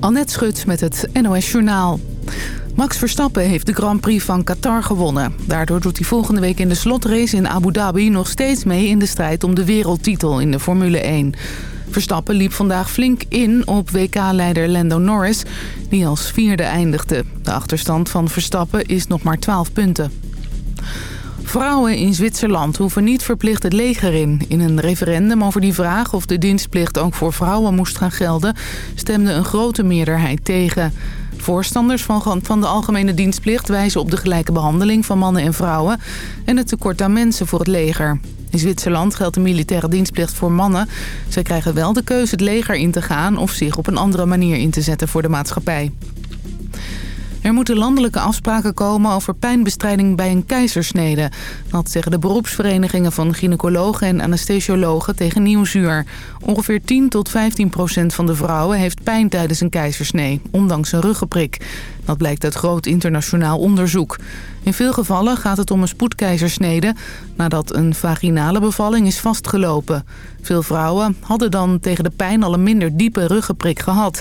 Annette Schut met het NOS Journaal. Max Verstappen heeft de Grand Prix van Qatar gewonnen. Daardoor doet hij volgende week in de slotrace in Abu Dhabi... nog steeds mee in de strijd om de wereldtitel in de Formule 1. Verstappen liep vandaag flink in op WK-leider Lando Norris... die als vierde eindigde. De achterstand van Verstappen is nog maar 12 punten. Vrouwen in Zwitserland hoeven niet verplicht het leger in. In een referendum over die vraag of de dienstplicht ook voor vrouwen moest gaan gelden... stemde een grote meerderheid tegen. Voorstanders van, van de algemene dienstplicht wijzen op de gelijke behandeling van mannen en vrouwen... en het tekort aan mensen voor het leger. In Zwitserland geldt de militaire dienstplicht voor mannen. Zij krijgen wel de keuze het leger in te gaan of zich op een andere manier in te zetten voor de maatschappij. Er moeten landelijke afspraken komen over pijnbestrijding bij een keizersnede. Dat zeggen de beroepsverenigingen van gynaecologen en anesthesiologen tegen Nieuwsuur. Ongeveer 10 tot 15 procent van de vrouwen heeft pijn tijdens een keizersnee, ondanks een ruggenprik. Dat blijkt uit groot internationaal onderzoek. In veel gevallen gaat het om een spoedkeizersnede nadat een vaginale bevalling is vastgelopen. Veel vrouwen hadden dan tegen de pijn al een minder diepe ruggenprik gehad.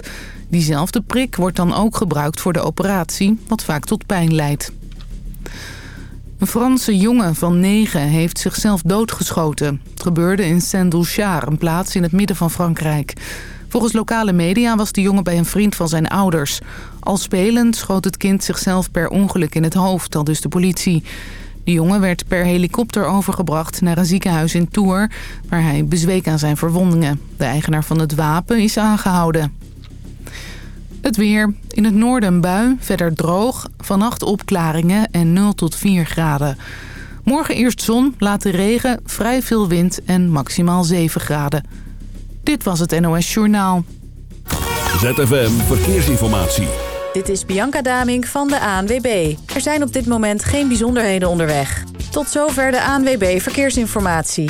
Diezelfde prik wordt dan ook gebruikt voor de operatie, wat vaak tot pijn leidt. Een Franse jongen van negen heeft zichzelf doodgeschoten. Het gebeurde in Saint-Douchard, een plaats in het midden van Frankrijk. Volgens lokale media was de jongen bij een vriend van zijn ouders. Al spelend schoot het kind zichzelf per ongeluk in het hoofd, al dus de politie. De jongen werd per helikopter overgebracht naar een ziekenhuis in Tours... waar hij bezweek aan zijn verwondingen. De eigenaar van het wapen is aangehouden. Het weer. In het noorden bui, verder droog. Vannacht opklaringen en 0 tot 4 graden. Morgen eerst zon, later regen, vrij veel wind en maximaal 7 graden. Dit was het NOS Journaal. ZFM Verkeersinformatie. Dit is Bianca Damink van de ANWB. Er zijn op dit moment geen bijzonderheden onderweg. Tot zover de ANWB Verkeersinformatie.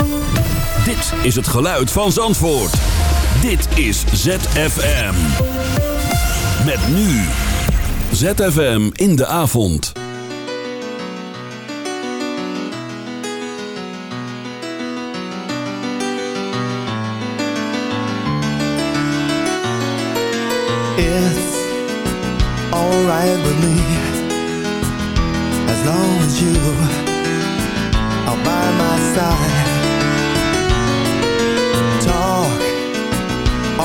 Dit is het geluid van Zandvoort. Dit is ZFM. Met nu. ZFM in de avond. It's alright with me As long as you are by my side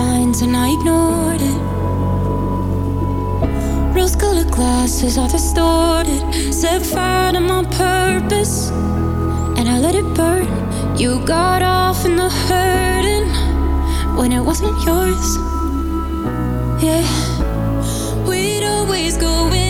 signs and I ignored it. Rose colored glasses are distorted. Set fire to my purpose and I let it burn. You got off in the hurting when it wasn't yours. Yeah, we'd always go in.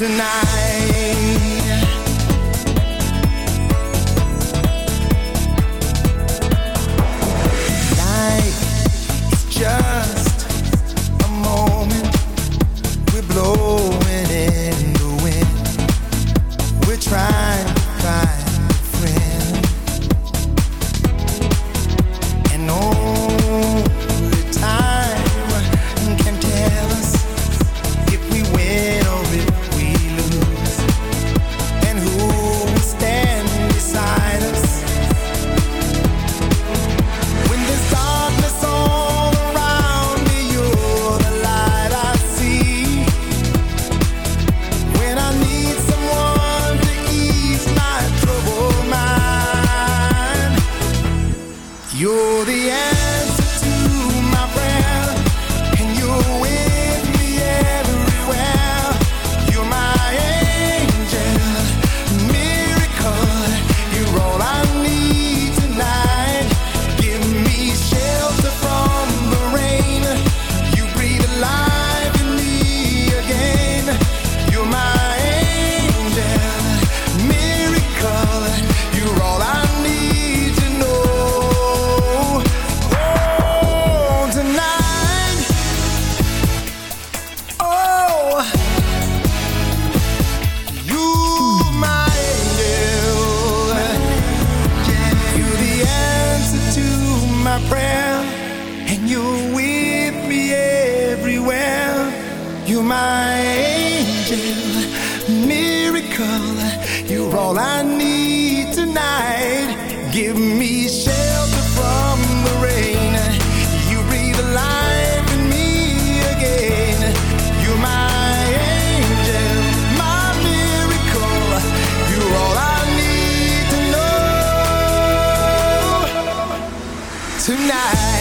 tonight. You're my angel, miracle. You're all I need tonight. Give me shelter from the rain. You breathe life in me again. You're my angel, my miracle. You're all I need to know tonight.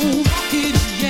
Yeah.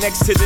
Next to the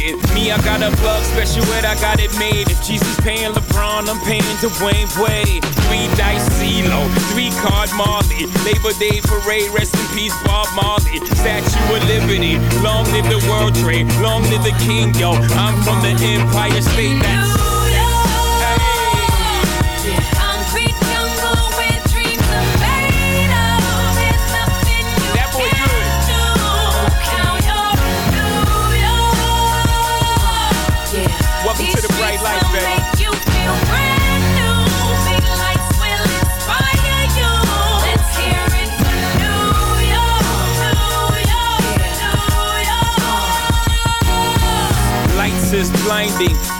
Me, I got a plug special ed, I got it made. If Jesus paying LeBron, I'm paying Dwayne Wade. Three dice CeeLo, three card Marley. Labor Day parade, rest in peace Bob Marley. Statue of Liberty, long live the World Trade, long live the King, yo. I'm from the Empire State. That's blinding.